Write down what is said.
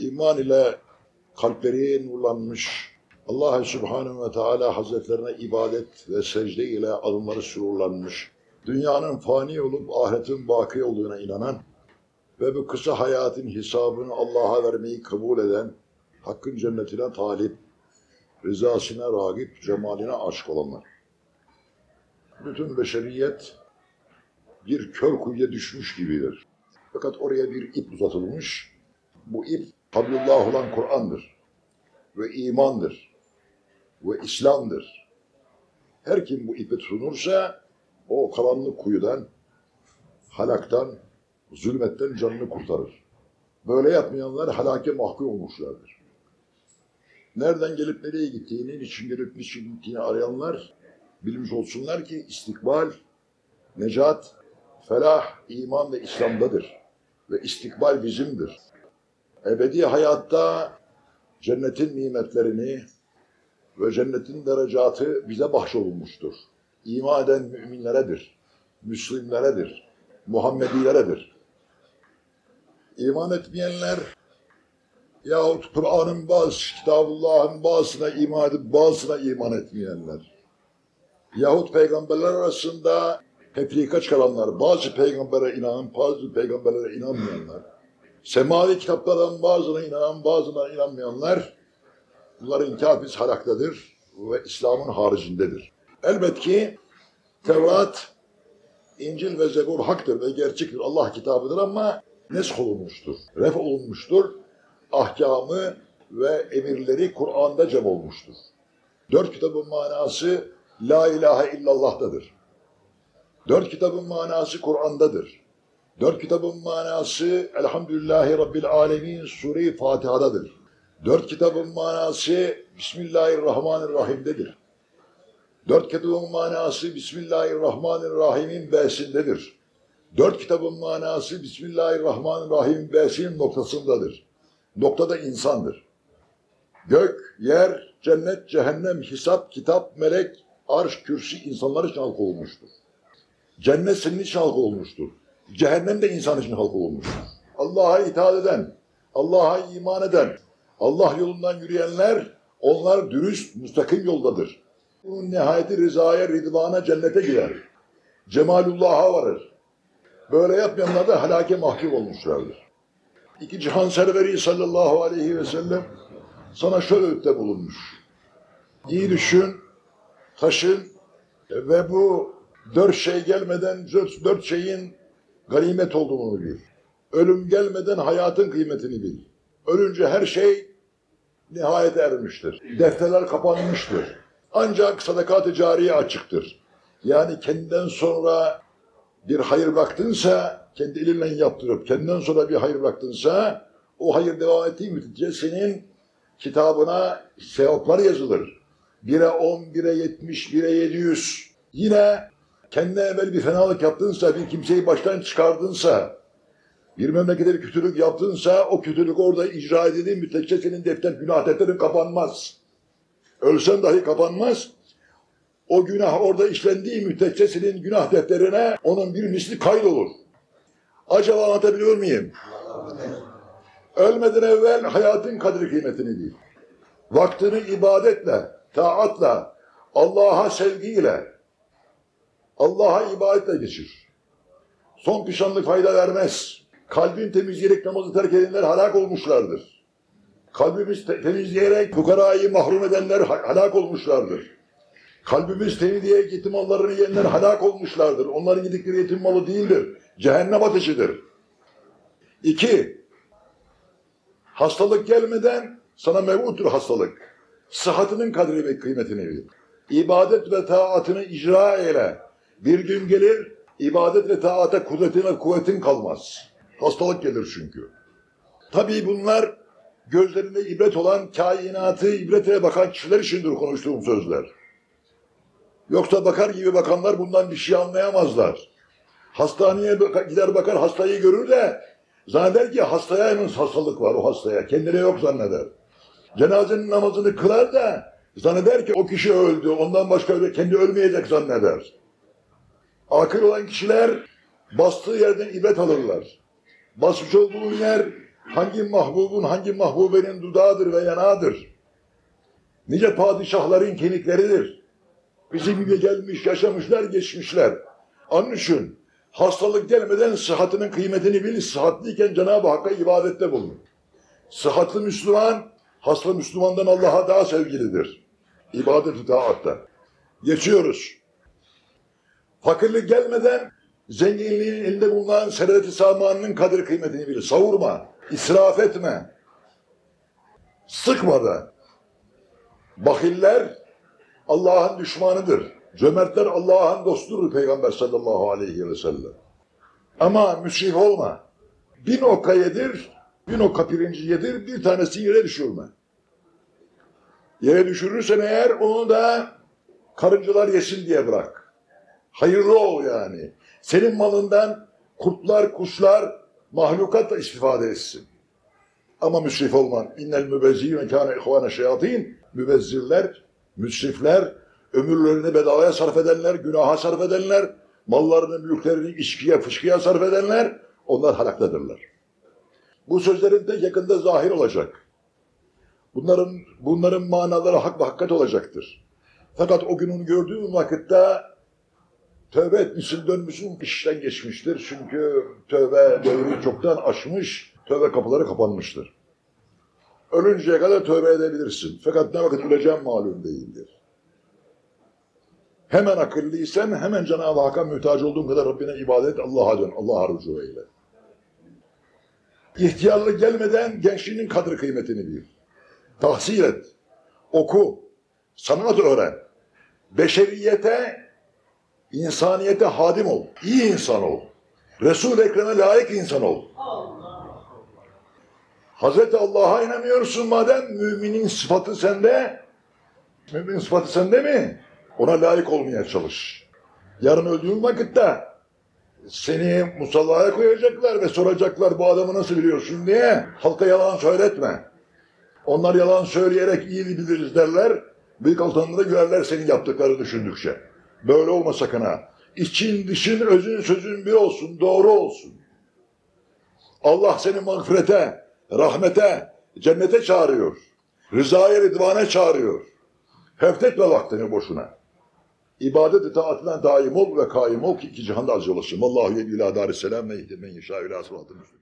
iman ile kalpleri nurlanmış, Allah Subhanahu ve Teala Hazretlerine ibadet ve secde ile alınları sururlanmış, dünyanın fani olup ahiretin baki olduğuna inanan ve bu kısa hayatın hesabını Allah'a vermeyi kabul eden, Hakk'ın cennetine talip, rızasına ragip, cemaline aşık olanlar. Bütün beşeriyet bir kör kuyuya düşmüş gibidir. Fakat oraya bir ip uzatılmış. Bu ip Hablullah olan Kur'an'dır. Ve imandır. Ve İslam'dır. Her kim bu ipe tutunursa o karanlık kuyudan, halaktan, zulmetten canını kurtarır. Böyle yapmayanlar halake mahkum olmuşlardır. Nereden gelip nereye gittiğini, niçin gelip niçin gittiğini arayanlar bilmiş olsunlar ki istikbal, necat, felah, iman ve İslam'dadır. Ve istikbal bizimdir. Ebedi hayatta cennetin nimetlerini ve cennetin derecatı bize bahşolunmuştur. İman eden müminleredir, Müslimleredir, Muhammedileredir. İman etmeyenler yahut Kur'an'ın bazı, Kitabullah'ın bazısına iman edip bazısına iman etmeyenler yahut peygamberler arasında tefrika çıkaranlar, bazı peygambere inanan, bazı peygamberlere inanmayanlar, semavi kitaplardan bazılarına inanan, bazılarına inanmayanlar, bunların kafis halaktadır ve İslam'ın haricindedir. Elbet ki Tevrat, İncil ve Zebur haktır ve gerçektir. Allah kitabıdır ama nesk olunmuştur, ref olunmuştur. Ahkamı ve emirleri Kur'an'da cem olmuştur. Dört kitabın manası La ilahe illallah'tadır. Dört kitabın manası Kur'an'dadır. Dört kitabın manası Elhamdülillahi Rabbil Alemin Sure-i Fatiha'dadır. Dört kitabın manası Bismillahirrahmanirrahim'dedir. Dört kitabın manası Bismillahirrahmanirrahim'in B'sindedir. Dört kitabın manası Bismillahirrahmanirrahim B'sinin noktasındadır. Noktada insandır. Gök, yer, cennet, cehennem, hisap, kitap, melek, arş, kürsü insanlar için halk. Cennet senin için halk. Cehennem de insan için halk olmuştur. Allah'a itaat eden, Allah'a iman eden, Allah yolundan yürüyenler, onlar dürüst, müstakim yoldadır. Bunun nihayeti rızaya, ridvana, cennete gider. Cemalullah'a varır. Böyle yapmayanlar da helake mahkum olmuşlardır. İki cihan serveri sallallahu aleyhi ve sellem sana şöyle öğütte bulunmuş. İyi düşün, taşın ve bu dört şey gelmeden dört, dört şeyin ganimet olduğunu bil. Ölüm gelmeden hayatın kıymetini bil. Ölünce her şey nihayete ermiştir. Defterler kapanmıştır. Ancak sadakat-ı cariye açıktır. Yani kendinden sonra bir hayır baktınsa, kendi elinle yaptırıp kendinden sonra bir hayır baktınsa, o hayır devam ettiği müddetçe senin kitabına sevaplar yazılır. 1'e 10, 1'e 70, 1'e 700. Yine kendine evvel bir fenalık yaptınsa, bir kimseyi baştan çıkardınsa, bir memlekete bir kötülük yaptınsa, o kötülük orada icra edildiği müddetçe senin defter, günah defterin kapanmaz. Ölsen dahi kapanmaz. O günah orada işlendiği müddetçe senin günah defterine onun bir misli kaydolur. Acaba anlatabiliyor muyum? Ölmeden evvel hayatın kadri kıymetini bil. Vaktini ibadetle, taatla, Allah'a sevgiyle, Allah'a ibadetle geçir. Son pişanlık fayda vermez. Kalbin temizleyerek namazı terk edenler halak olmuşlardır. Kalbimiz te temizleyerek fukarayı mahrum edenler halak olmuşlardır. Kalbimiz temizleyerek yetim mallarını yiyenler halak olmuşlardır. Onların yedikleri yetim malı değildir. Cehennem ateşidir. İki, hastalık gelmeden sana mevuttur hastalık. Sıhhatinin kadri ve kıymetini bil. İbadet ve taatını icra eyle. Bir gün gelir, ibadet ve taata kudretin ve kuvvetin kalmaz. Hastalık gelir çünkü. Tabii bunlar gözlerinde ibret olan kainatı ibretle bakan kişiler içindir konuştuğum sözler. Yoksa bakar gibi bakanlar bundan bir şey anlayamazlar. Hastaneye gider bakar hastayı görür de zanneder ki hastaya hemen hastalık var o hastaya. Kendine yok zanneder. Cenazenin namazını kılar da zanneder ki o kişi öldü. Ondan başka kendi ölmeyecek zanneder. Akıl olan kişiler bastığı yerden ibret alırlar. Basmış olduğun yer Hangi mahbubun, hangi mahbubenin dudağıdır ve yanağıdır? Nice padişahların kenikleridir. Bizim gibi gelmiş, yaşamışlar, geçmişler. Onun hastalık gelmeden sıhhatinin kıymetini bil, sıhhatliyken Cenab-ı Hakk'a ibadette bulun. Sıhhatli Müslüman, hasta Müslümandan Allah'a daha sevgilidir. İbadet-i taatta. Geçiyoruz. Fakirlik gelmeden zenginliğin elinde bulunan servet-i samanının kadir kıymetini bil. Savurma, israf etme, sıkma da. Bahiller Allah'ın düşmanıdır. Cömertler Allah'ın dostudur Peygamber sallallahu aleyhi ve sellem. Ama müsrif olma. Bin oka yedir, bin oka pirinci yedir, bir tanesi yere düşürme. Yere düşürürsen eğer onu da karıncalar yesin diye bırak. Hayırlı ol yani. Senin malından kurtlar, kuşlar, mahlukat da istifade etsin. Ama müsrif olman. İnnel mübezzirine kâne ihvâne şeyatîn. Mübezzirler, müsrifler, ömürlerini bedavaya sarf edenler, günaha sarf edenler, mallarını, mülklerini içkiye, fışkıya sarf edenler, onlar halaktadırlar. Bu sözlerin de yakında zahir olacak. Bunların, bunların manaları hak ve hakikat olacaktır. Fakat o gün onu gördüğün vakitte tövbe etmişsin, dönmüşsün, işten geçmiştir. Çünkü tövbe devri çoktan aşmış, tövbe kapıları kapanmıştır. Ölünceye kadar tövbe edebilirsin. Fakat ne vakit öleceğim malum değildir. Hemen akıllıysan hemen Cenab-ı Hakk'a muhtaç olduğun kadar Rabbine ibadet et, Allah'a dön, Allah'a rücu eyle. İhtiyarlık gelmeden gençliğinin kadir kıymetini bil. Tahsil et, oku, sanat öğren. Beşeriyete, insaniyete hadim ol, iyi insan ol. Resul-i Ekrem'e layık insan ol. Hazreti Allah'a inanıyorsun madem müminin sıfatı sende, müminin sıfatı sende mi? Ona layık olmaya çalış. Yarın öldüğün vakitte seni musallaya koyacaklar ve soracaklar bu adamı nasıl biliyorsun diye. Halka yalan söyletme. Onlar yalan söyleyerek iyi biliriz derler. Büyük altında gülerler senin yaptıkları düşündükçe. Böyle olma sakın ha. İçin, dışın, özün, sözün bir olsun, doğru olsun. Allah seni mağfirete, rahmete, cennete çağırıyor. Rızaya, ridvana çağırıyor. Heftetme vaktini boşuna. İbadet itaatine daim ol ve kaim ol ki iki cihanda acı olasın. Vallahu yedi ila darisselam ve ihdi men yeşâ ila sıratı müslim.